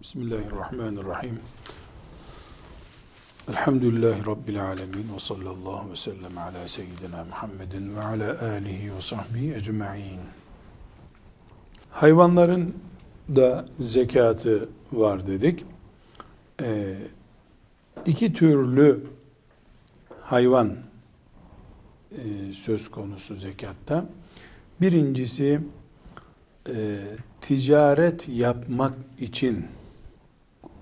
Bismillahirrahmanirrahim. Elhamdülillahi Rabbil alemin ve sallallahu ve sellem ala seyyidina Muhammedin ve ala alihi ve sahbihi ecma'in. Hayvanların da zekatı var dedik. Ee, iki türlü hayvan e, söz konusu zekatta. Birincisi e, ticaret yapmak için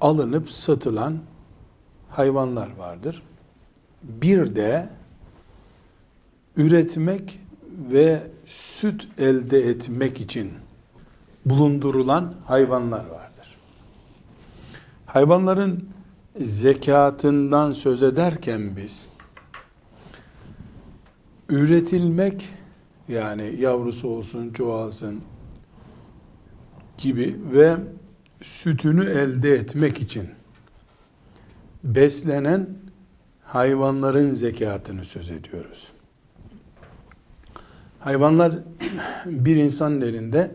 alınıp satılan hayvanlar vardır. Bir de üretmek ve süt elde etmek için bulundurulan hayvanlar vardır. Hayvanların zekatından söz ederken biz üretilmek yani yavrusu olsun, çoğalsın gibi ve sütünü elde etmek için beslenen hayvanların zekatını söz ediyoruz. Hayvanlar bir insanın elinde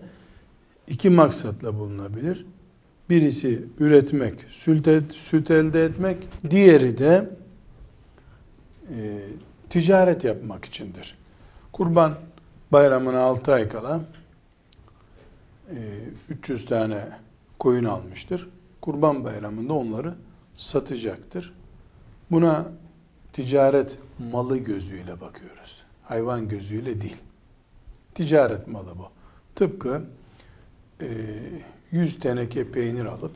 iki maksatla bulunabilir. Birisi üretmek, süt, elde etmek, diğeri de e, ticaret yapmak içindir. Kurban bayramına 6 ay kala e, 300 tane koyun almıştır. Kurban bayramında onları satacaktır. Buna ticaret malı gözüyle bakıyoruz. Hayvan gözüyle değil. Ticaret malı bu. Tıpkı e, 100 teneke peynir alıp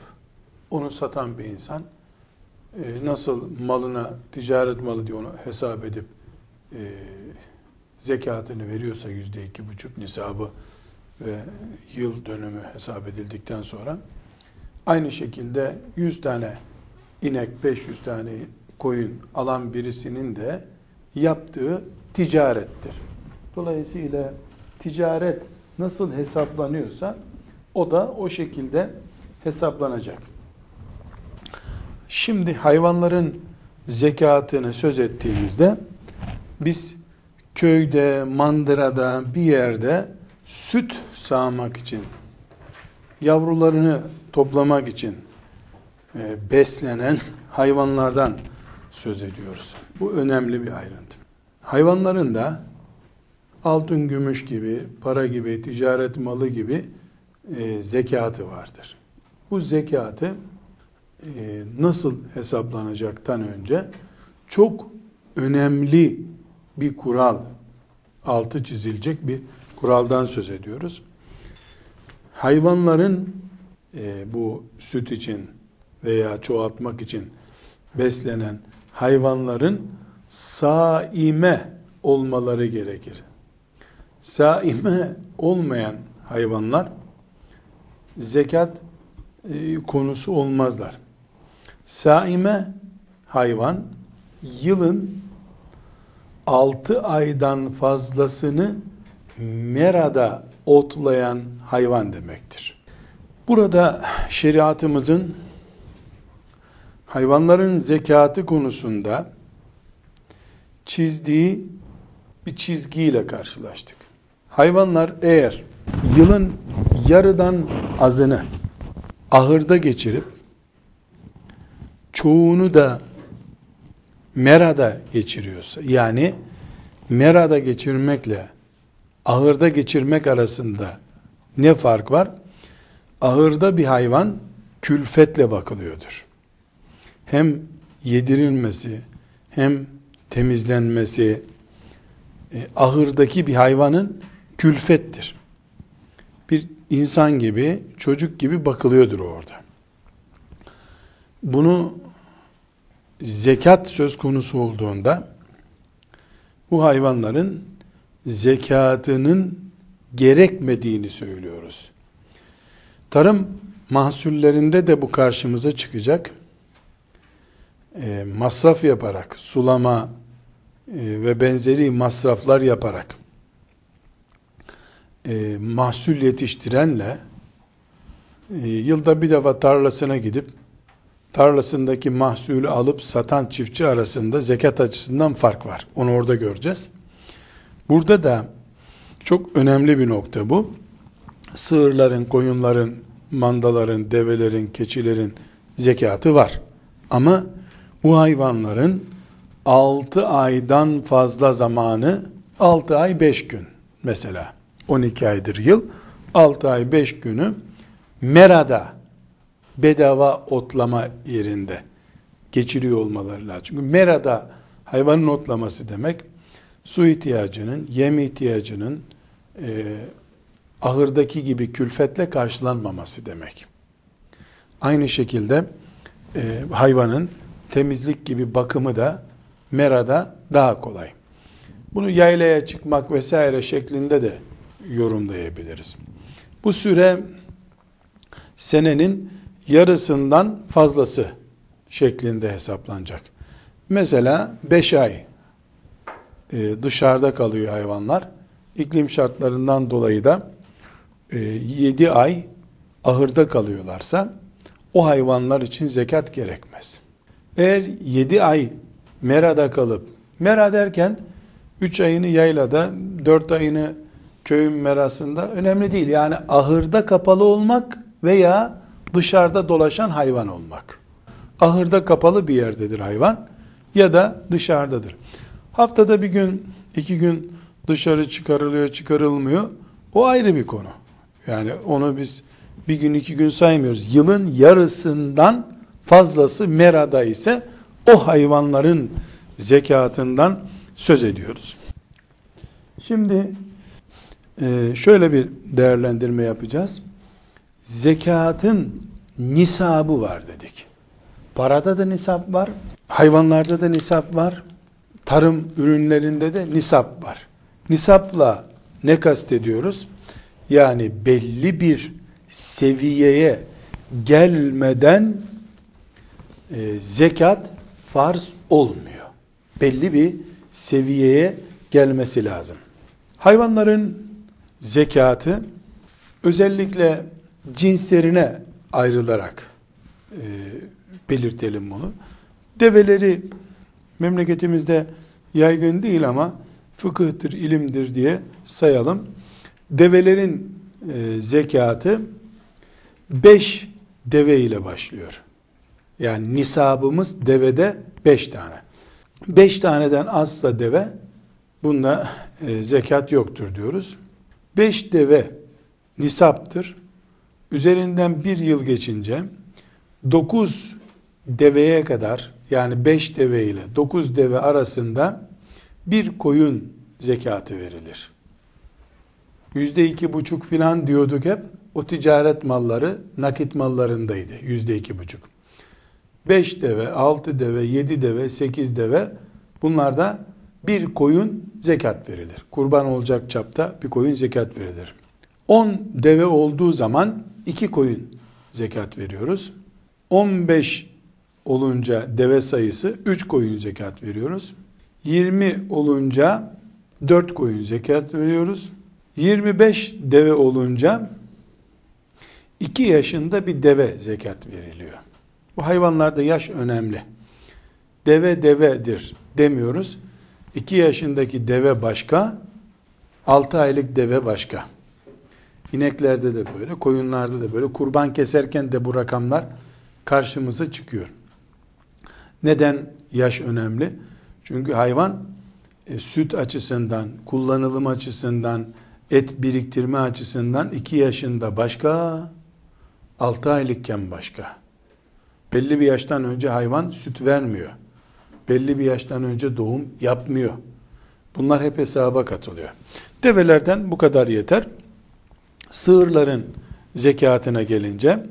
onu satan bir insan e, nasıl malına ticaret malı diye onu hesap edip e, zekatını veriyorsa yüzde iki buçuk nisabı ve yıl dönümü hesap edildikten sonra aynı şekilde 100 tane inek 500 tane koyun alan birisinin de yaptığı ticarettir. Dolayısıyla ticaret nasıl hesaplanıyorsa o da o şekilde hesaplanacak. Şimdi hayvanların zekatını söz ettiğimizde biz köyde, mandırada bir yerde süt sağmak için, yavrularını toplamak için e, beslenen hayvanlardan söz ediyoruz. Bu önemli bir ayrıntı. Hayvanların da altın, gümüş gibi, para gibi, ticaret malı gibi e, zekatı vardır. Bu zekatı e, nasıl hesaplanacaktan önce çok önemli bir kural, altı çizilecek bir kuraldan söz ediyoruz. Hayvanların e, bu süt için veya çoğaltmak için beslenen hayvanların saime olmaları gerekir. Saime olmayan hayvanlar zekat e, konusu olmazlar. Saime hayvan yılın 6 aydan fazlasını merada otlayan hayvan demektir. Burada şeriatımızın hayvanların zekatı konusunda çizdiği bir çizgiyle karşılaştık. Hayvanlar eğer yılın yarıdan azını ahırda geçirip çoğunu da merada geçiriyorsa yani merada geçirmekle ahırda geçirmek arasında ne fark var? Ahırda bir hayvan külfetle bakılıyordur. Hem yedirilmesi hem temizlenmesi e, ahırdaki bir hayvanın külfettir. Bir insan gibi, çocuk gibi bakılıyordur orada. Bunu zekat söz konusu olduğunda bu hayvanların zekatının gerekmediğini söylüyoruz. Tarım mahsullerinde de bu karşımıza çıkacak. E, masraf yaparak, sulama e, ve benzeri masraflar yaparak e, mahsul yetiştirenle e, yılda bir defa tarlasına gidip tarlasındaki mahsulü alıp satan çiftçi arasında zekat açısından fark var. Onu orada göreceğiz. Burada da çok önemli bir nokta bu. Sığırların, koyunların mandaların, develerin, keçilerin zekatı var. Ama bu hayvanların 6 aydan fazla zamanı 6 ay 5 gün mesela 12 aydır yıl 6 ay 5 günü merada bedava otlama yerinde geçiriyor olmaları lazım. Çünkü merada hayvanın otlaması demek su ihtiyacının, yem ihtiyacının e, ahırdaki gibi külfetle karşılanmaması demek. Aynı şekilde e, hayvanın temizlik gibi bakımı da merada daha kolay. Bunu yaylaya çıkmak vesaire şeklinde de yorumlayabiliriz. Bu süre senenin yarısından fazlası şeklinde hesaplanacak. Mesela 5 ay e, dışarıda kalıyor hayvanlar. İklim şartlarından dolayı da 7 e, ay ahırda kalıyorlarsa o hayvanlar için zekat gerekmez. Eğer 7 ay merada kalıp, mera derken 3 ayını yaylada, 4 ayını köyün merasında önemli değil. Yani ahırda kapalı olmak veya dışarıda dolaşan hayvan olmak. Ahırda kapalı bir yerdedir hayvan ya da dışarıdadır. Haftada bir gün, iki gün dışarı çıkarılıyor, çıkarılmıyor. O ayrı bir konu. Yani onu biz bir gün, iki gün saymıyoruz. Yılın yarısından fazlası merada ise o hayvanların zekatından söz ediyoruz. Şimdi e, şöyle bir değerlendirme yapacağız. Zekatın nisabı var dedik. Parada da nisap var, hayvanlarda da nisap var, tarım ürünlerinde de nisap var. Nisapla ne kastediyoruz? Yani belli bir seviyeye gelmeden e, zekat farz olmuyor. Belli bir seviyeye gelmesi lazım. Hayvanların zekatı özellikle cinslerine ayrılarak e, belirtelim bunu. Develeri memleketimizde yaygın değil ama fıkıhtır, ilimdir diye sayalım. Develerin e, zekatı 5 deve ile başlıyor. Yani nisabımız devede 5 tane. 5 taneden azsa deve bunda e, zekat yoktur diyoruz. 5 deve nisaptır. Üzerinden bir yıl geçince 9 deveye kadar yani 5 deve ile 9 deve arasında bir koyun zekatı verilir. Yüzde iki buçuk filan diyorduk hep. O ticaret malları nakit mallarındaydı. Yüzde iki buçuk. Beş deve, altı deve, yedi deve, sekiz deve bunlarda bir koyun zekat verilir. Kurban olacak çapta bir koyun zekat verilir. On deve olduğu zaman iki koyun zekat veriyoruz. On beş olunca deve sayısı üç koyun zekat veriyoruz. 20 olunca 4 koyun zekat veriyoruz. 25 deve olunca 2 yaşında bir deve zekat veriliyor. Bu hayvanlarda yaş önemli. Deve devedir demiyoruz. 2 yaşındaki deve başka, 6 aylık deve başka. İneklerde de böyle, koyunlarda da böyle. Kurban keserken de bu rakamlar karşımıza çıkıyor. Neden yaş önemli? Çünkü hayvan e, süt açısından, kullanılım açısından, et biriktirme açısından 2 yaşında başka, 6 aylıkken başka. Belli bir yaştan önce hayvan süt vermiyor. Belli bir yaştan önce doğum yapmıyor. Bunlar hep hesaba katılıyor. Develerden bu kadar yeter. Sığırların zekatına gelince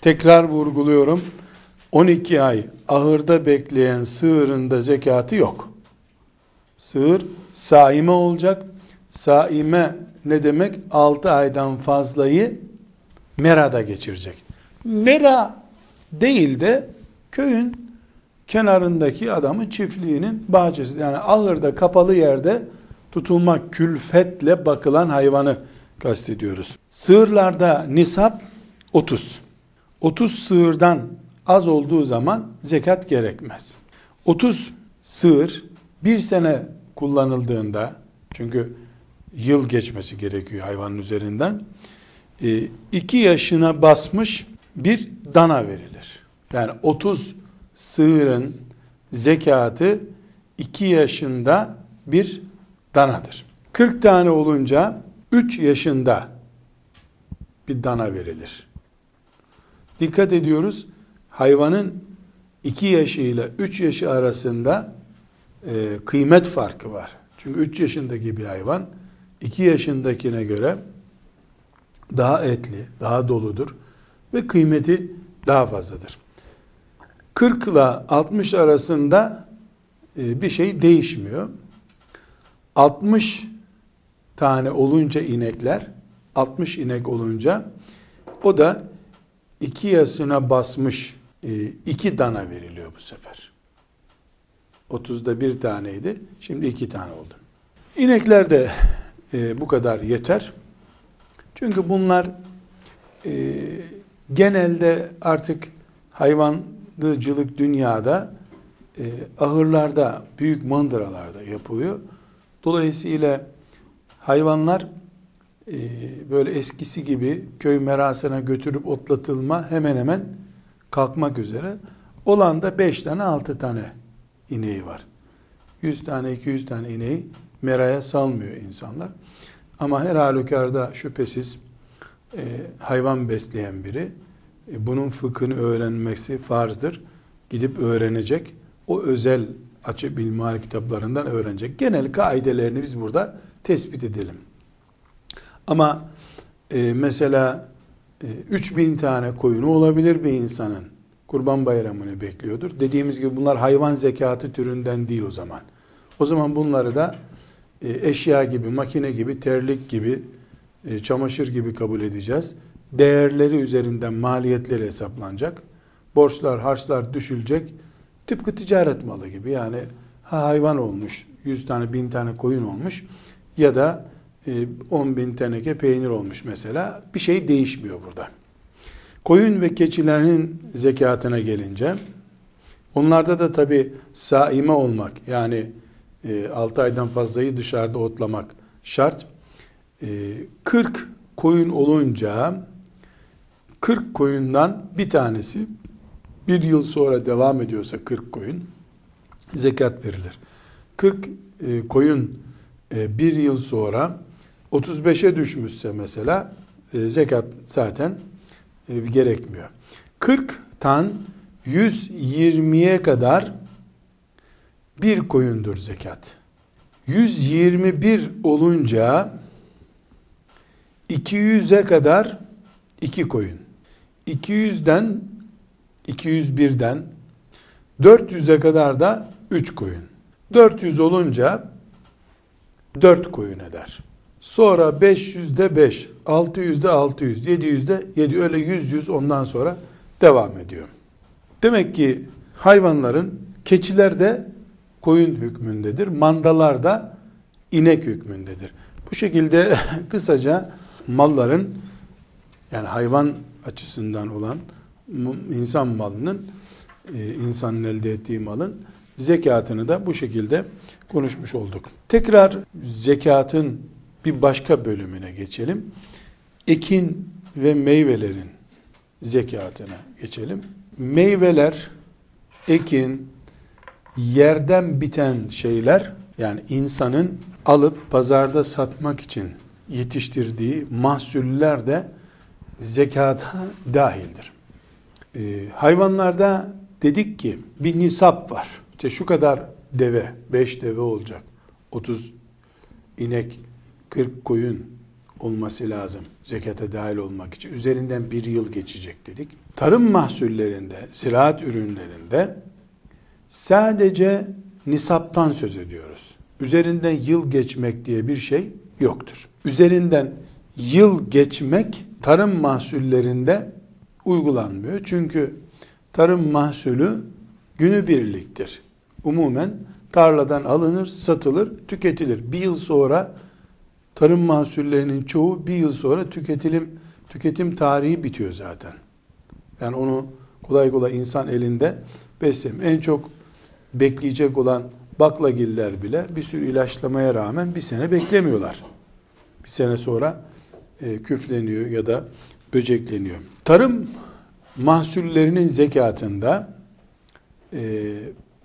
tekrar vurguluyorum. 12 ay ahırda bekleyen sığırın da zekatı yok. Sığır saime olacak. Saime ne demek? 6 aydan fazlayı merada geçirecek. Mera değil de köyün kenarındaki adamın çiftliğinin bahçesi. Yani ahırda kapalı yerde tutulmak külfetle bakılan hayvanı kastediyoruz. Sığırlarda nisap 30. 30 sığırdan az olduğu zaman zekat gerekmez. 30 sığır bir sene kullanıldığında çünkü yıl geçmesi gerekiyor hayvanın üzerinden 2 yaşına basmış bir dana verilir. Yani 30 sığırın zekatı 2 yaşında bir danadır. 40 tane olunca 3 yaşında bir dana verilir. Dikkat ediyoruz. Hayvanın 2 yaşı ile 3 yaşı arasında e, kıymet farkı var. Çünkü 3 yaşındaki bir hayvan 2 yaşındakine göre daha etli, daha doludur ve kıymeti daha fazladır. 40 ile 60 arasında e, bir şey değişmiyor. 60 tane olunca inekler, 60 inek olunca o da iki yasına basmış iki dana veriliyor bu sefer. 30'da bir taneydi, şimdi iki tane oldu. İnekler de e, bu kadar yeter. Çünkü bunlar e, genelde artık hayvancılık dünyada e, ahırlarda, büyük mandıralarda yapılıyor. Dolayısıyla hayvanlar e, böyle eskisi gibi köy merasına götürüp otlatılma hemen hemen kalkmak üzere. Olan da 5 tane 6 tane ineği var. 100 tane 200 tane ineği meraya salmıyor insanlar. Ama her halükarda şüphesiz e, hayvan besleyen biri e, bunun fıkhını öğrenmesi farzdır. Gidip öğrenecek. O özel açık bilmihal kitaplarından öğrenecek. Genel kaidelerini biz burada tespit edelim. Ama e, mesela 3000 tane koyunu olabilir bir insanın. Kurban bayramını bekliyordur. Dediğimiz gibi bunlar hayvan zekatı türünden değil o zaman. O zaman bunları da e, eşya gibi, makine gibi, terlik gibi, e, çamaşır gibi kabul edeceğiz. Değerleri üzerinden maliyetleri hesaplanacak. Borçlar, harçlar düşülecek. Tıpkı ticaret malı gibi yani hayvan olmuş, 100 tane, 1000 tane koyun olmuş ya da 10 e, bin teneke peynir olmuş mesela. Bir şey değişmiyor burada. Koyun ve keçilerin zekatına gelince onlarda da tabi saime olmak yani 6 e, aydan fazlayı dışarıda otlamak şart. 40 e, koyun olunca 40 koyundan bir tanesi bir yıl sonra devam ediyorsa 40 koyun zekat verilir. 40 e, koyun bir yıl sonra 35'e düşmüşse mesela zekat zaten gerekmiyor. 40 tan 120'ye kadar bir koyundur zekat. 121 olunca 200'e kadar iki koyun. 200'den 201'den 400'e kadar da 3 koyun. 400 olunca 4 koyun eder. Sonra 500'de 5, 600'de 600, 700'de 7 öyle 100 100 ondan sonra devam ediyor. Demek ki hayvanların keçiler de koyun hükmündedir. Mandalar da inek hükmündedir. Bu şekilde kısaca malların yani hayvan açısından olan insan malının e, insanın elde ettiği malın zekatını da bu şekilde konuşmuş olduk. Tekrar zekatın bir başka bölümüne geçelim. Ekin ve meyvelerin zekatına geçelim. Meyveler, ekin, yerden biten şeyler yani insanın alıp pazarda satmak için yetiştirdiği mahsuller de zekata dahildir. Ee, hayvanlarda dedik ki bir nisap var. İşte şu kadar deve, 5 deve olacak. 30 inek, 40 koyun olması lazım zekata dahil olmak için. Üzerinden bir yıl geçecek dedik. Tarım mahsullerinde, ziraat ürünlerinde sadece nisaptan söz ediyoruz. Üzerinden yıl geçmek diye bir şey yoktur. Üzerinden yıl geçmek tarım mahsullerinde uygulanmıyor. Çünkü tarım mahsulü günü birliktir. Umumen tarladan alınır, satılır, tüketilir. Bir yıl sonra tarım mahsullerinin çoğu bir yıl sonra tüketilim tüketim tarihi bitiyor zaten. Yani onu kolay kolay insan elinde beslem. En çok bekleyecek olan baklagiller bile bir sürü ilaçlamaya rağmen bir sene beklemiyorlar. Bir sene sonra e, küfleniyor ya da böcekleniyor. Tarım mahsullerinin zekatında e,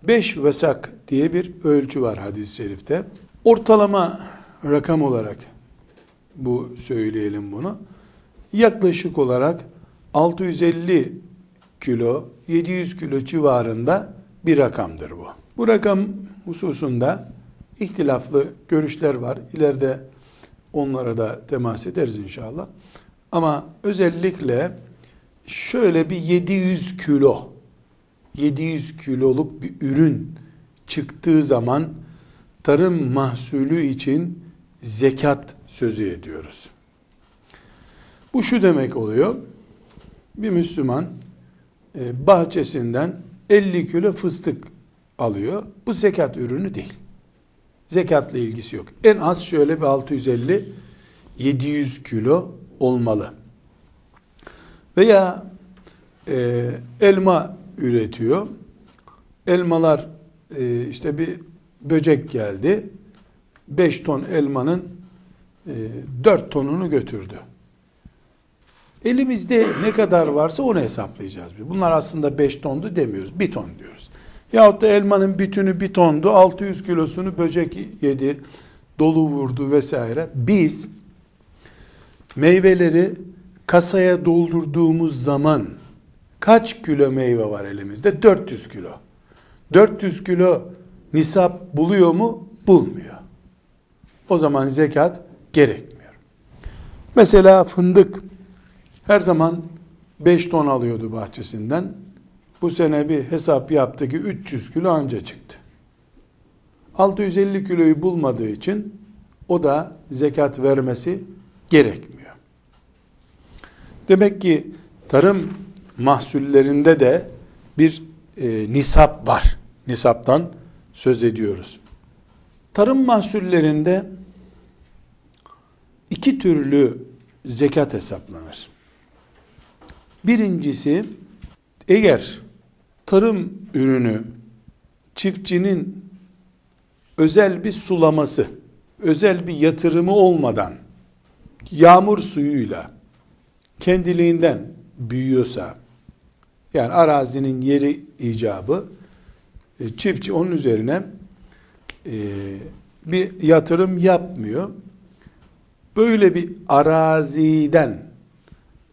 beş vesak diye bir ölçü var hadis-i şerifte. Ortalama rakam olarak bu söyleyelim bunu. Yaklaşık olarak 650 kilo, 700 kilo civarında bir rakamdır bu. Bu rakam hususunda ihtilaflı görüşler var. İleride onlara da temas ederiz inşallah. Ama özellikle şöyle bir 700 kilo 700 kiloluk bir ürün çıktığı zaman tarım mahsulü için zekat sözü ediyoruz. Bu şu demek oluyor. Bir Müslüman e, bahçesinden 50 kilo fıstık alıyor. Bu zekat ürünü değil. Zekatla ilgisi yok. En az şöyle bir 650 700 kilo olmalı. Veya e, elma üretiyor. Elmalar e, işte bir böcek geldi. 5 ton elmanın e, 4 tonunu götürdü. Elimizde ne kadar varsa onu hesaplayacağız. Bunlar aslında 5 tondu demiyoruz. 1 ton diyoruz. Yahut da elmanın bütünü 1 tondu. 600 kilosunu böcek yedi. Dolu vurdu vesaire. Biz meyveleri kasaya doldurduğumuz zaman kaç kilo meyve var elimizde? 400 kilo. 400 kilo nisap buluyor mu? Bulmuyor. O zaman zekat gerekmiyor. Mesela fındık her zaman 5 ton alıyordu bahçesinden. Bu sene bir hesap yaptı ki 300 kilo anca çıktı. 650 kiloyu bulmadığı için o da zekat vermesi gerekmiyor. Demek ki tarım mahsullerinde de bir e, nisap var. Nisaptan söz ediyoruz. Tarım mahsullerinde iki türlü zekat hesaplanır. Birincisi eğer tarım ürünü çiftçinin özel bir sulaması, özel bir yatırımı olmadan yağmur suyuyla kendiliğinden büyüyorsa yani arazinin yeri icabı e, çiftçi onun üzerine e, bir yatırım yapmıyor. Böyle bir araziden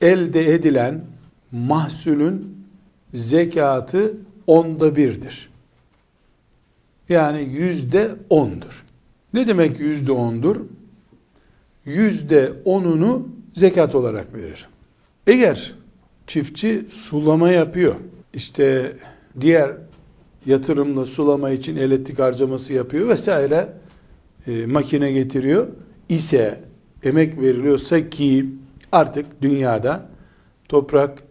elde edilen mahsulün zekatı onda birdir. Yani yüzde ondur. Ne demek yüzde ondur? Yüzde onunu zekat olarak verir. Eğer çiftçi sulama yapıyor, işte diğer yatırımla sulama için elektrik harcaması yapıyor vesaire e, makine getiriyor ise emek veriliyorsa ki artık dünyada toprak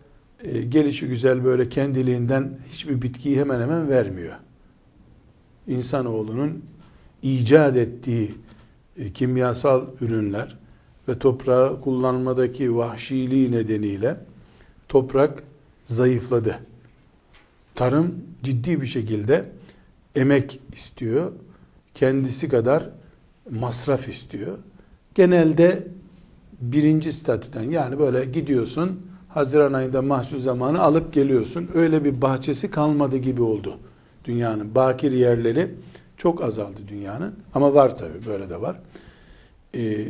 e, gelişi güzel böyle kendiliğinden hiçbir bitkiyi hemen hemen vermiyor. İnsanoğlunun icat ettiği e, kimyasal ürünler ve toprağı kullanmadaki vahşiliği nedeniyle toprak zayıfladı. Tarım ciddi bir şekilde emek istiyor. Kendisi kadar masraf istiyor genelde birinci statüden yani böyle gidiyorsun Haziran ayında mahsul zamanı alıp geliyorsun. Öyle bir bahçesi kalmadı gibi oldu dünyanın. Bakir yerleri çok azaldı dünyanın ama var tabi böyle de var. Ee,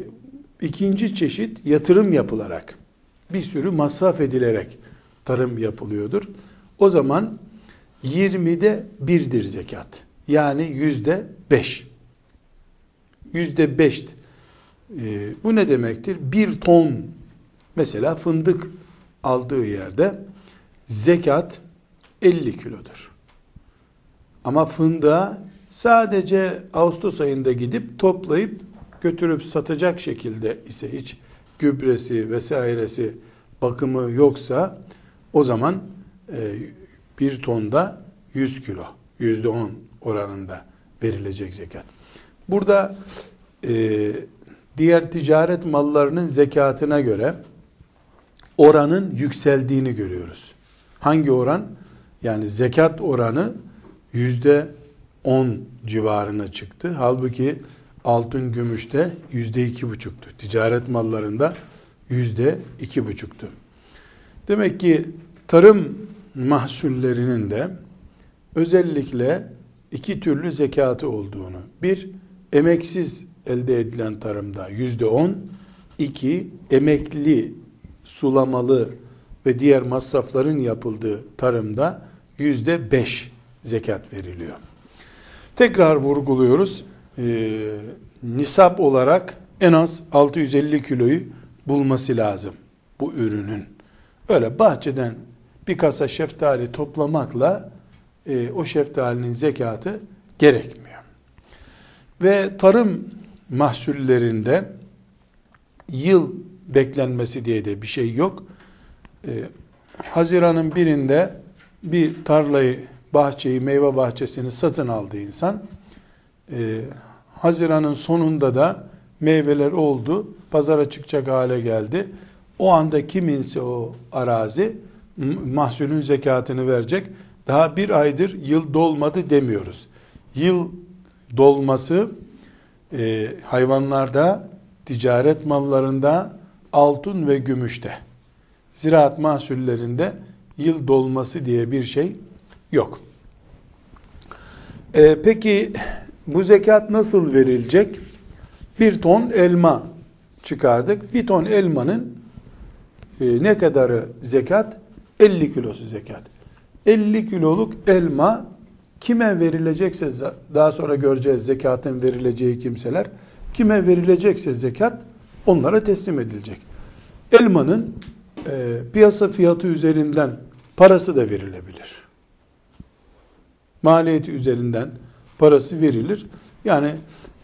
ikinci çeşit yatırım yapılarak bir sürü masraf edilerek tarım yapılıyordur. O zaman 20'de 1'dir zekat. Yani yüzde 5. Yüzde 5'tir e, bu ne demektir? Bir ton mesela fındık aldığı yerde zekat 50 kilodur. Ama fındığa sadece Ağustos ayında gidip toplayıp götürüp satacak şekilde ise hiç gübresi vesairesi bakımı yoksa o zaman e, bir tonda 100 kilo yüzde 10 oranında verilecek zekat. Burada e, diğer ticaret mallarının zekatına göre oranın yükseldiğini görüyoruz. Hangi oran? Yani zekat oranı yüzde 10 civarına çıktı. Halbuki altın gümüşte yüzde iki buçuktu. Ticaret mallarında yüzde iki buçuktu. Demek ki tarım mahsullerinin de özellikle iki türlü zekatı olduğunu, bir emeksiz elde edilen tarımda yüzde on, iki emekli, sulamalı ve diğer masrafların yapıldığı tarımda yüzde beş zekat veriliyor. Tekrar vurguluyoruz. Ee, nisap olarak en az 650 kiloyu bulması lazım bu ürünün. Öyle bahçeden bir kasa şeftali toplamakla e, o şeftalinin zekatı gerekmiyor. Ve tarım mahsullerinde yıl beklenmesi diye de bir şey yok. E, Haziran'ın birinde bir tarlayı, bahçeyi, meyve bahçesini satın aldı insan. E, Haziran'ın sonunda da meyveler oldu, pazara çıkacak hale geldi. O anda kiminse o arazi mahsulün zekatını verecek. Daha bir aydır yıl dolmadı demiyoruz. Yıl dolması e, hayvanlarda, ticaret mallarında, altın ve gümüşte, ziraat mahsullerinde yıl dolması diye bir şey yok. E, peki bu zekat nasıl verilecek? Bir ton elma çıkardık. Bir ton elmanın e, ne kadarı zekat? 50 kilosu zekat. 50 kiloluk elma kime verilecekse daha sonra göreceğiz zekatın verileceği kimseler kime verilecekse zekat onlara teslim edilecek. Elmanın e, piyasa fiyatı üzerinden parası da verilebilir. Maliyeti üzerinden parası verilir. Yani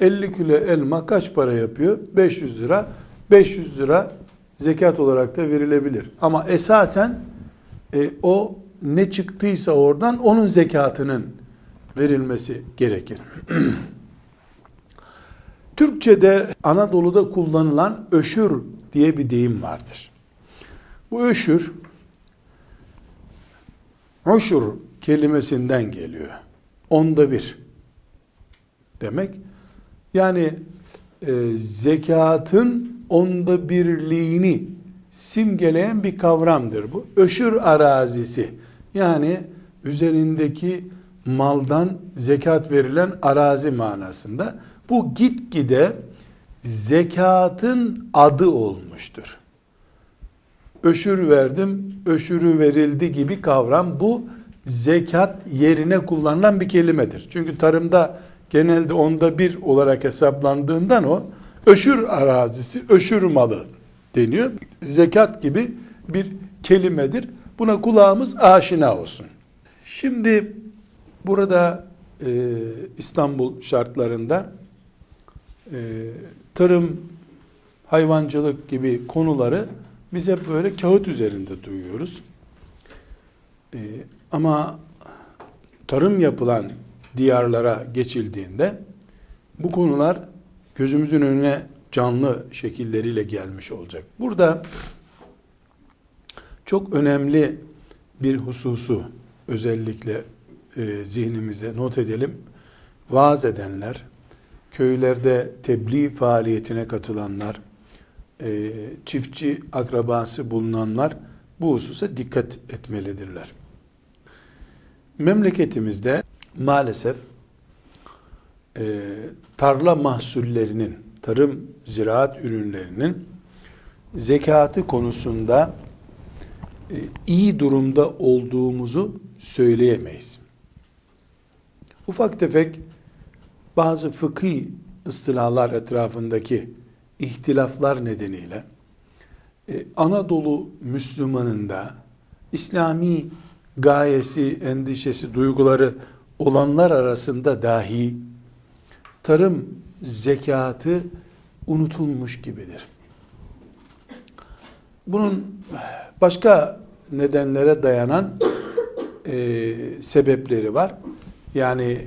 50 kilo elma kaç para yapıyor? 500 lira. 500 lira zekat olarak da verilebilir. Ama esasen e, o ne çıktıysa oradan onun zekatının verilmesi gerekir. Türkçe'de Anadolu'da kullanılan öşür diye bir deyim vardır. Bu öşür Uşur kelimesinden geliyor. Onda bir demek. Yani e, zekatın onda birliğini simgeleyen bir kavramdır bu. Öşür arazisi yani üzerindeki maldan zekat verilen arazi manasında. Bu gitgide zekatın adı olmuştur. Öşür verdim, öşürü verildi gibi kavram bu zekat yerine kullanılan bir kelimedir. Çünkü tarımda genelde onda bir olarak hesaplandığından o öşür arazisi, öşür malı deniyor. Zekat gibi bir kelimedir. Buna kulağımız aşina olsun. Şimdi burada e, İstanbul şartlarında e, tarım, hayvancılık gibi konuları biz hep böyle kağıt üzerinde duyuyoruz. E, ama tarım yapılan diyarlara geçildiğinde bu konular gözümüzün önüne canlı şekilleriyle gelmiş olacak. Burada çok önemli bir hususu özellikle e, zihnimize not edelim. Vaaz edenler, köylerde tebliğ faaliyetine katılanlar, e, çiftçi akrabası bulunanlar bu hususa dikkat etmelidirler. Memleketimizde maalesef e, tarla mahsullerinin, tarım ziraat ürünlerinin zekatı konusunda e, iyi durumda olduğumuzu söyleyemeyiz. Ufak tefek bazı fıkhi ıstılahlar etrafındaki ihtilaflar nedeniyle e, Anadolu Müslümanında İslami gayesi, endişesi, duyguları olanlar arasında dahi tarım zekatı unutulmuş gibidir. Bunun başka nedenlere dayanan e, sebepleri var. Yani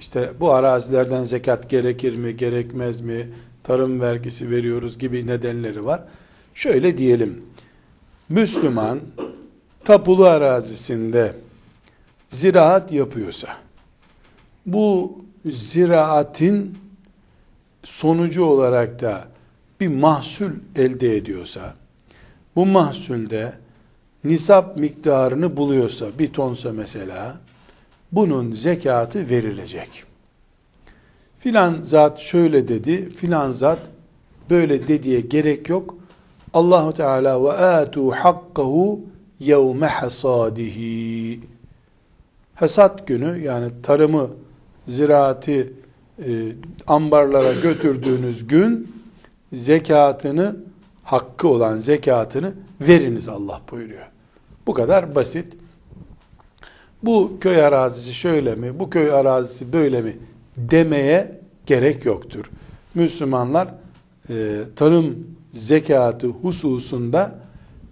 işte bu arazilerden zekat gerekir mi, gerekmez mi, tarım vergisi veriyoruz gibi nedenleri var. Şöyle diyelim, Müslüman tapulu arazisinde ziraat yapıyorsa, bu ziraatin sonucu olarak da bir mahsul elde ediyorsa, bu mahsulde nisap miktarını buluyorsa, bir tonsa mesela, bunun zekatı verilecek. Filan zat şöyle dedi, filan zat böyle dediye gerek yok. Allahu Teala ve atu hakkahu yevme hasadihi. Hasat günü yani tarımı, ziraati e, ambarlara götürdüğünüz gün zekatını hakkı olan zekatını veriniz Allah buyuruyor. Bu kadar basit. Bu köy arazisi şöyle mi, bu köy arazisi böyle mi demeye gerek yoktur. Müslümanlar e, tarım zekatı hususunda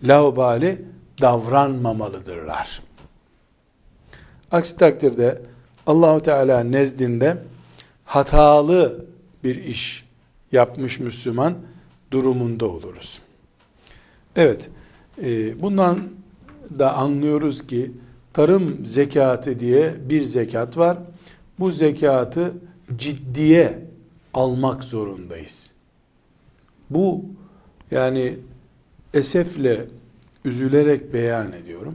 laubali davranmamalıdırlar. Aksi takdirde Allahu Teala nezdinde hatalı bir iş yapmış Müslüman durumunda oluruz. Evet, e, bundan da anlıyoruz ki tarım zekatı diye bir zekat var. Bu zekatı ciddiye almak zorundayız. Bu yani esefle üzülerek beyan ediyorum.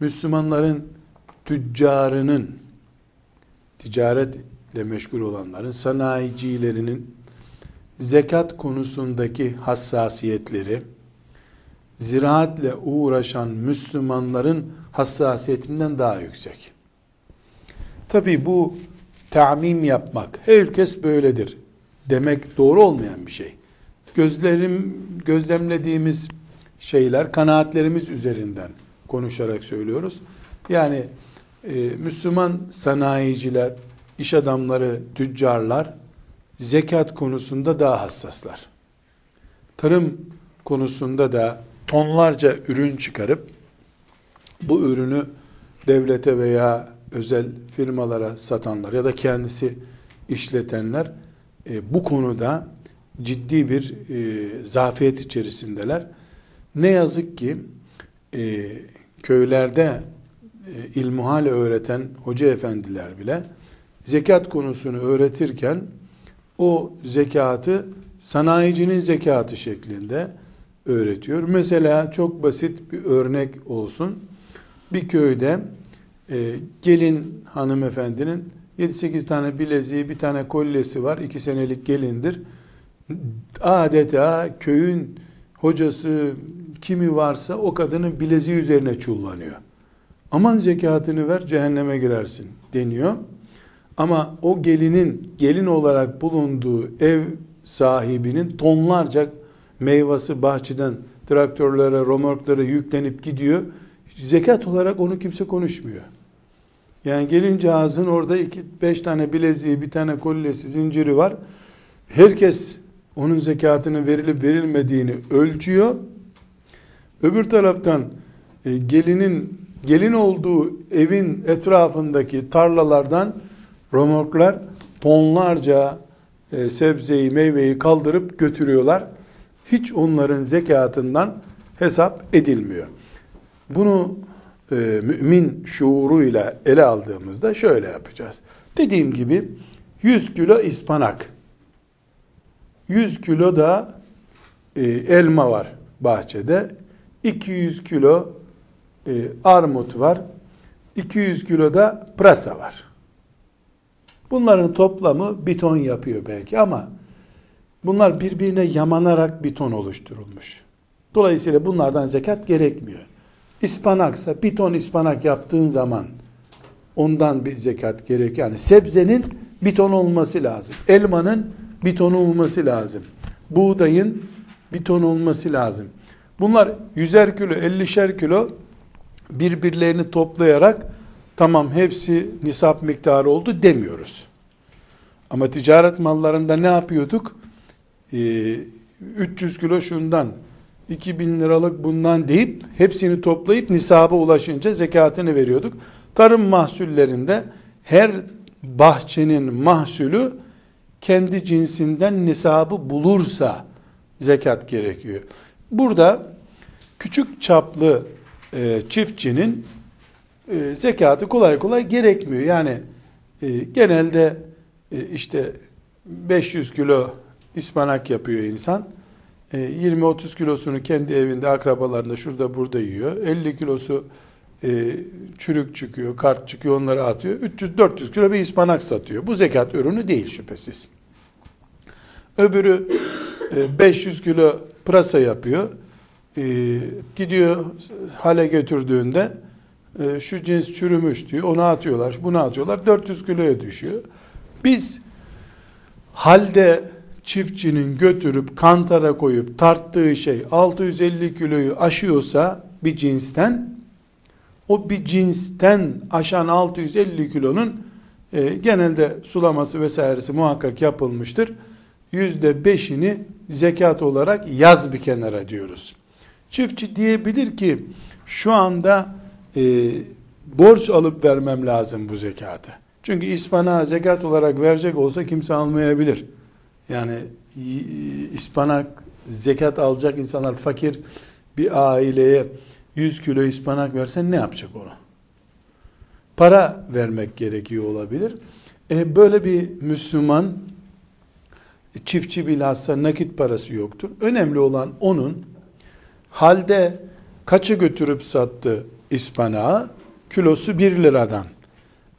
Müslümanların tüccarının ticaretle meşgul olanların sanayicilerinin zekat konusundaki hassasiyetleri ziraatle uğraşan Müslümanların hassasiyetinden daha yüksek. Tabi bu tamim yapmak, herkes böyledir demek doğru olmayan bir şey. Gözlerim, gözlemlediğimiz şeyler, kanaatlerimiz üzerinden konuşarak söylüyoruz. Yani e, Müslüman sanayiciler, iş adamları, tüccarlar zekat konusunda daha hassaslar. Tarım konusunda da tonlarca ürün çıkarıp bu ürünü devlete veya özel firmalara satanlar ya da kendisi işletenler e, bu konuda ciddi bir e, zafiyet içerisindeler. Ne yazık ki e, köylerde e, ilmuhal öğreten hoca efendiler bile zekat konusunu öğretirken o zekatı sanayicinin zekatı şeklinde öğretiyor. Mesela çok basit bir örnek olsun. Bir köyde e, gelin hanımefendinin 7-8 tane bileziği, bir tane kolyesi var. 2 senelik gelindir. Adeta köyün hocası kimi varsa o kadının bileziği üzerine çullanıyor. Aman zekatını ver cehenneme girersin deniyor. Ama o gelinin gelin olarak bulunduğu ev sahibinin tonlarca meyvası bahçeden traktörlere, romorklara yüklenip gidiyor. Zekat olarak onu kimse konuşmuyor. Yani gelince ağzın orada iki, beş tane bileziği, bir tane kolyesi, zinciri var. Herkes onun zekatının verilip verilmediğini ölçüyor. Öbür taraftan e, gelinin gelin olduğu evin etrafındaki tarlalardan romorklar tonlarca e, sebzeyi, meyveyi kaldırıp götürüyorlar. Hiç onların zekatından hesap edilmiyor. Bunu e, mümin şuuruyla ele aldığımızda şöyle yapacağız. Dediğim gibi 100 kilo ispanak, 100 kilo da e, elma var bahçede, 200 kilo e, armut var, 200 kilo da pırasa var. Bunların toplamı bir ton yapıyor belki ama bunlar birbirine yamanarak bir ton oluşturulmuş. Dolayısıyla bunlardan zekat gerekmiyor. İspanaksa bir ton ispanak yaptığın zaman ondan bir zekat gerek. Yani sebzenin bir ton olması lazım. Elmanın bir ton olması lazım. Buğdayın bir ton olması lazım. Bunlar yüzer kilo, ellişer kilo birbirlerini toplayarak tamam hepsi nisap miktarı oldu demiyoruz. Ama ticaret mallarında ne yapıyorduk? Ee, 300 kilo şundan, 2000 liralık bundan deyip hepsini toplayıp nisaba ulaşınca zekatını veriyorduk. Tarım mahsullerinde her bahçenin mahsulü kendi cinsinden nisabı bulursa zekat gerekiyor. Burada küçük çaplı e, çiftçinin e, zekatı kolay kolay gerekmiyor. Yani e, genelde e, işte 500 kilo ispanak yapıyor insan. 20-30 e, kilosunu kendi evinde, akrabalarında, şurada burada yiyor. 50 kilosu e, çürük çıkıyor, kart çıkıyor, onları atıyor. 300-400 kilo bir ıspanak satıyor. Bu zekat ürünü değil şüphesiz. Öbürü 500 kilo pırasa yapıyor. Gidiyor hale götürdüğünde şu cins çürümüş diyor. Onu atıyorlar, bunu atıyorlar. 400 kiloya düşüyor. Biz halde çiftçinin götürüp kantara koyup tarttığı şey 650 kiloyu aşıyorsa bir cinsten o bir cinsten aşan 650 kilonun e, genelde sulaması vesairesi muhakkak yapılmıştır. Yüzde beşini zekat olarak yaz bir kenara diyoruz. Çiftçi diyebilir ki şu anda e, borç alıp vermem lazım bu zekatı. Çünkü ispanağı zekat olarak verecek olsa kimse almayabilir. Yani ıspanak zekat alacak insanlar fakir bir aileye 100 kilo ıspanak versen ne yapacak onu? Para vermek gerekiyor olabilir. E böyle bir Müslüman çiftçi bilhassa nakit parası yoktur. Önemli olan onun halde kaça götürüp sattı ıspanağı? Kilosu 1 liradan.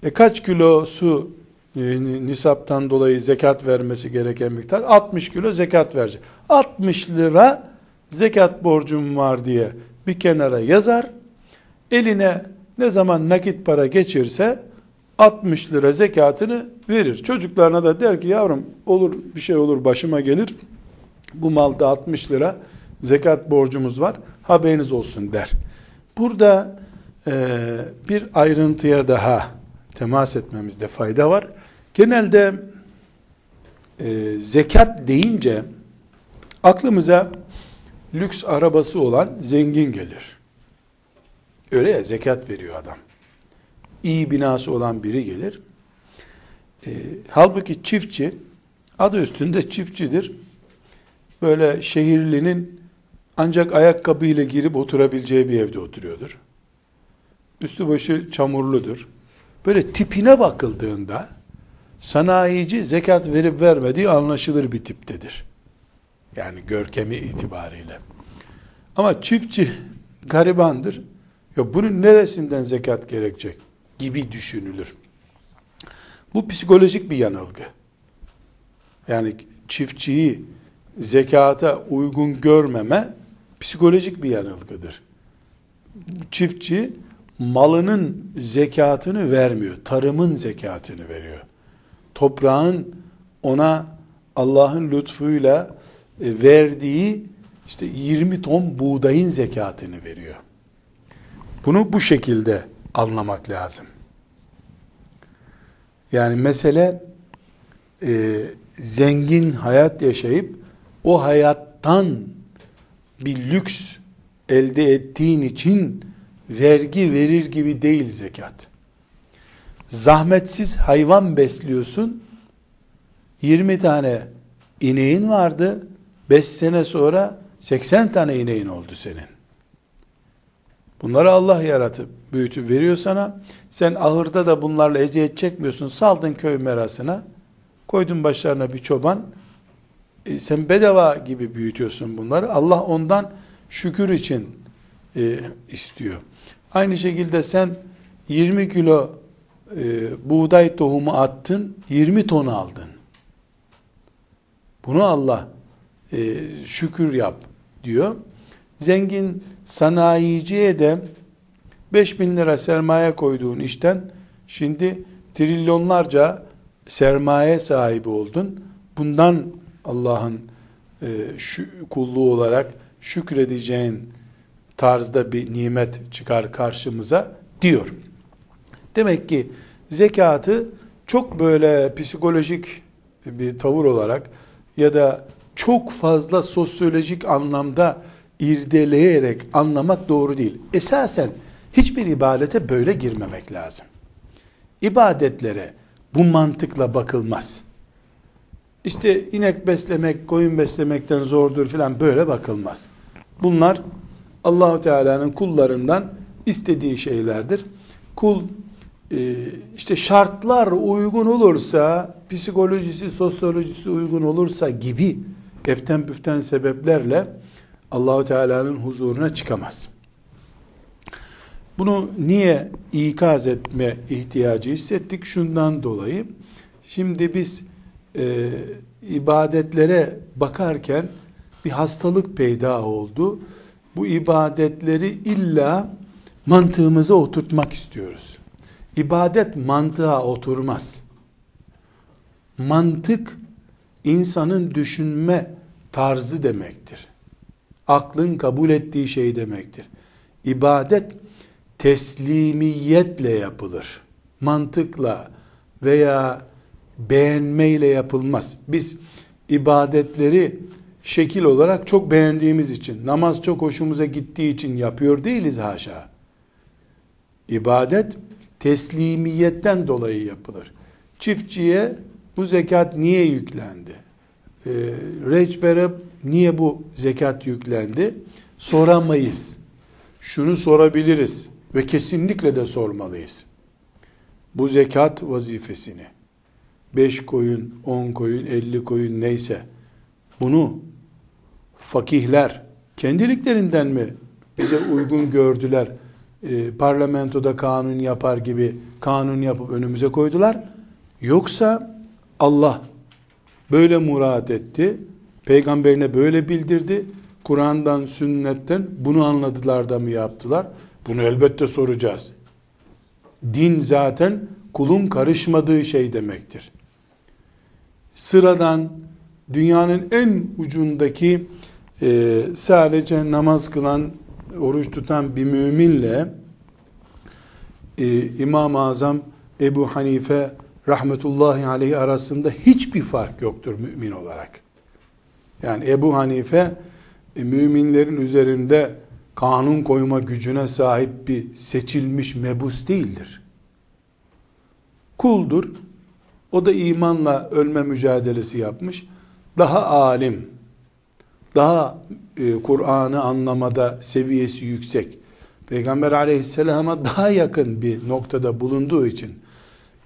E kaç kilosu nisaptan dolayı zekat vermesi gereken miktar 60 kilo zekat verecek. 60 lira zekat borcum var diye bir kenara yazar. Eline ne zaman nakit para geçirse 60 lira zekatını verir. Çocuklarına da der ki yavrum olur bir şey olur başıma gelir. Bu malda 60 lira zekat borcumuz var. Haberiniz olsun der. Burada e, bir ayrıntıya daha temas etmemizde fayda var. Genelde e, zekat deyince aklımıza lüks arabası olan zengin gelir. Öyle ya zekat veriyor adam. İyi binası olan biri gelir. E, halbuki çiftçi adı üstünde çiftçidir. Böyle şehirlinin ancak ayakkabıyla girip oturabileceği bir evde oturuyordur. Üstü başı çamurludur. Böyle tipine bakıldığında sanayici zekat verip vermediği anlaşılır bir tiptedir. Yani görkemi itibariyle. Ama çiftçi garibandır. Ya bunun neresinden zekat gerekecek gibi düşünülür. Bu psikolojik bir yanılgı. Yani çiftçiyi zekata uygun görmeme psikolojik bir yanılgıdır. Çiftçi malının zekatını vermiyor. Tarımın zekatını veriyor. Toprağın ona Allah'ın lütfuyla e, verdiği işte 20 ton buğdayın zekatını veriyor. Bunu bu şekilde anlamak lazım. Yani mesele e, zengin hayat yaşayıp o hayattan bir lüks elde ettiğin için vergi verir gibi değil zekat. Zahmetsiz hayvan besliyorsun. 20 tane ineğin vardı. 5 sene sonra 80 tane ineğin oldu senin. Bunları Allah yaratıp büyütüp veriyor sana. Sen ahırda da bunlarla eziyet çekmiyorsun. Saldın köy merasına. Koydun başlarına bir çoban. E, sen bedava gibi büyütüyorsun bunları. Allah ondan şükür için e, istiyor. Aynı şekilde sen 20 kilo e, buğday tohumu attın, 20 ton aldın. Bunu Allah e, şükür yap diyor. Zengin sanayiciye de 5 bin lira sermaye koyduğun işten şimdi trilyonlarca sermaye sahibi oldun. Bundan Allah'ın e, şu kulluğu olarak şükredeceğin tarzda bir nimet çıkar karşımıza diyor. Demek ki zekatı çok böyle psikolojik bir tavır olarak ya da çok fazla sosyolojik anlamda irdeleyerek anlamak doğru değil. Esasen hiçbir ibadete böyle girmemek lazım. İbadetlere bu mantıkla bakılmaz. İşte inek beslemek, koyun beslemekten zordur filan böyle bakılmaz. Bunlar Allahu Teala'nın kullarından istediği şeylerdir. Kul işte şartlar uygun olursa, psikolojisi, sosyolojisi uygun olursa gibi eften püften sebeplerle Allahu Teala'nın huzuruna çıkamaz. Bunu niye ikaz etme ihtiyacı hissettik? Şundan dolayı. Şimdi biz e, ibadetlere bakarken bir hastalık peyda oldu. Bu ibadetleri illa mantığımıza oturtmak istiyoruz. İbadet mantığa oturmaz. Mantık insanın düşünme tarzı demektir. Aklın kabul ettiği şey demektir. İbadet teslimiyetle yapılır. Mantıkla veya beğenmeyle yapılmaz. Biz ibadetleri şekil olarak çok beğendiğimiz için, namaz çok hoşumuza gittiği için yapıyor değiliz haşa. İbadet teslimiyetten dolayı yapılır. Çiftçiye bu zekat niye yüklendi? Ee, reçbere niye bu zekat yüklendi? Soramayız. Şunu sorabiliriz ve kesinlikle de sormalıyız. Bu zekat vazifesini 5 koyun, 10 koyun, 50 koyun neyse bunu fakihler kendiliklerinden mi bize uygun gördüler? E, parlamentoda kanun yapar gibi kanun yapıp önümüze koydular. Yoksa Allah böyle murat etti. Peygamberine böyle bildirdi. Kur'an'dan, sünnetten bunu anladılar da mı yaptılar? Bunu elbette soracağız. Din zaten kulun karışmadığı şey demektir. Sıradan dünyanın en ucundaki e, sadece namaz kılan, oruç tutan bir müminle e, İmam-ı Azam Ebu Hanife rahmetullahi aleyhi arasında hiçbir fark yoktur mümin olarak. Yani Ebu Hanife e, müminlerin üzerinde kanun koyma gücüne sahip bir seçilmiş mebus değildir. Kuldur. O da imanla ölme mücadelesi yapmış. Daha alim, daha e, Kur'an'ı anlamada seviyesi yüksek, Peygamber aleyhisselama daha yakın bir noktada bulunduğu için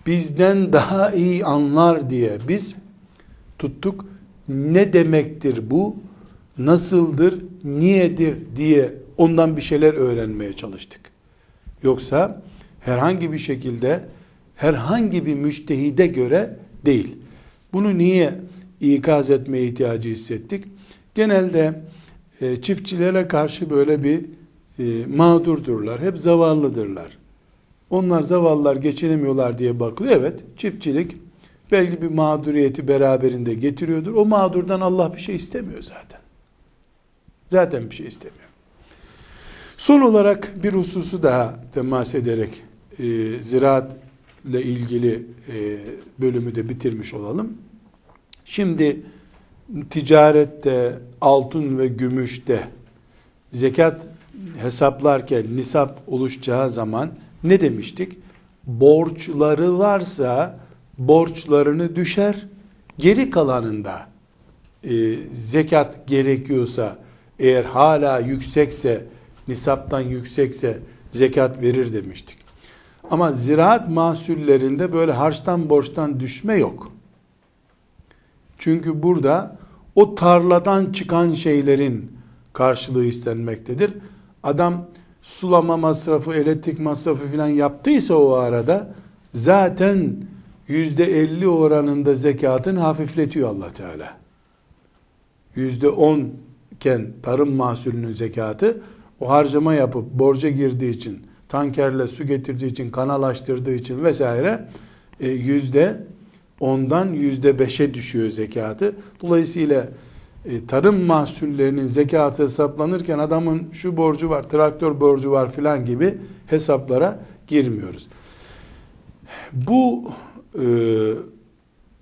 bizden daha iyi anlar diye biz tuttuk. Ne demektir bu? Nasıldır? Niyedir diye ondan bir şeyler öğrenmeye çalıştık. Yoksa herhangi bir şekilde herhangi bir müştehide göre değil. Bunu niye ikaz etmeye ihtiyacı hissettik? Genelde e, çiftçilere karşı böyle bir e, mağdurdurlar. Hep zavallıdırlar. Onlar zavallılar geçinemiyorlar diye bakılıyor. Evet çiftçilik belki bir mağduriyeti beraberinde getiriyordur. O mağdurdan Allah bir şey istemiyor zaten. Zaten bir şey istemiyor. Son olarak bir hususu daha temas ederek e, ziraat ile ilgili e, bölümü de bitirmiş olalım. Şimdi ticarette, altın ve gümüşte zekat hesaplarken nisap oluşacağı zaman ne demiştik? Borçları varsa borçlarını düşer, geri kalanında e, zekat gerekiyorsa eğer hala yüksekse nisaptan yüksekse zekat verir demiştik. Ama ziraat mahsullerinde böyle harçtan borçtan düşme yok. Çünkü burada o tarladan çıkan şeylerin karşılığı istenmektedir. Adam sulama masrafı, elektrik masrafı filan yaptıysa o arada zaten yüzde elli oranında zekatın hafifletiyor allah Teala. Yüzde on iken tarım mahsulünün zekatı o harcama yapıp borca girdiği için tankerle su getirdiği için kanal açtırdığı için vesaire e, yüzde ondan yüzde beşe düşüyor zekatı. Dolayısıyla e, tarım mahsullerinin zekatı hesaplanırken adamın şu borcu var, traktör borcu var filan gibi hesaplara girmiyoruz. Bu e,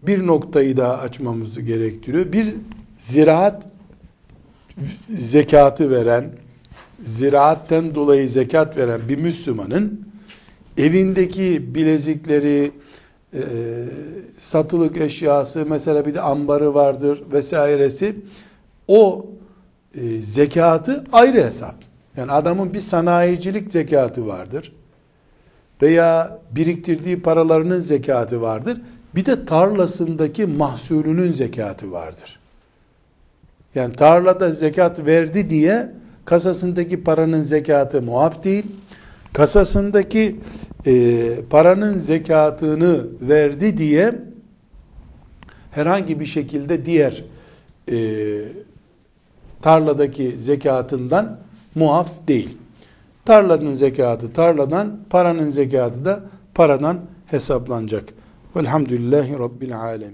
bir noktayı daha açmamızı gerektiriyor. Bir ziraat zekatı veren, ziraatten dolayı zekat veren bir Müslümanın evindeki bilezikleri, e, satılık eşyası, mesela bir de ambarı vardır vesairesi, o e, zekatı ayrı hesap. Yani adamın bir sanayicilik zekatı vardır. Veya biriktirdiği paralarının zekatı vardır. Bir de tarlasındaki mahsulünün zekatı vardır. Yani tarlada zekat verdi diye kasasındaki paranın zekatı muaf değil. Kasasındaki e, paranın zekatını verdi diye herhangi bir şekilde diğer e, tarladaki zekatından muaf değil. Tarlanın zekatı tarladan, paranın zekatı da paradan hesaplanacak. Velhamdülillahi Rabbil Alemin.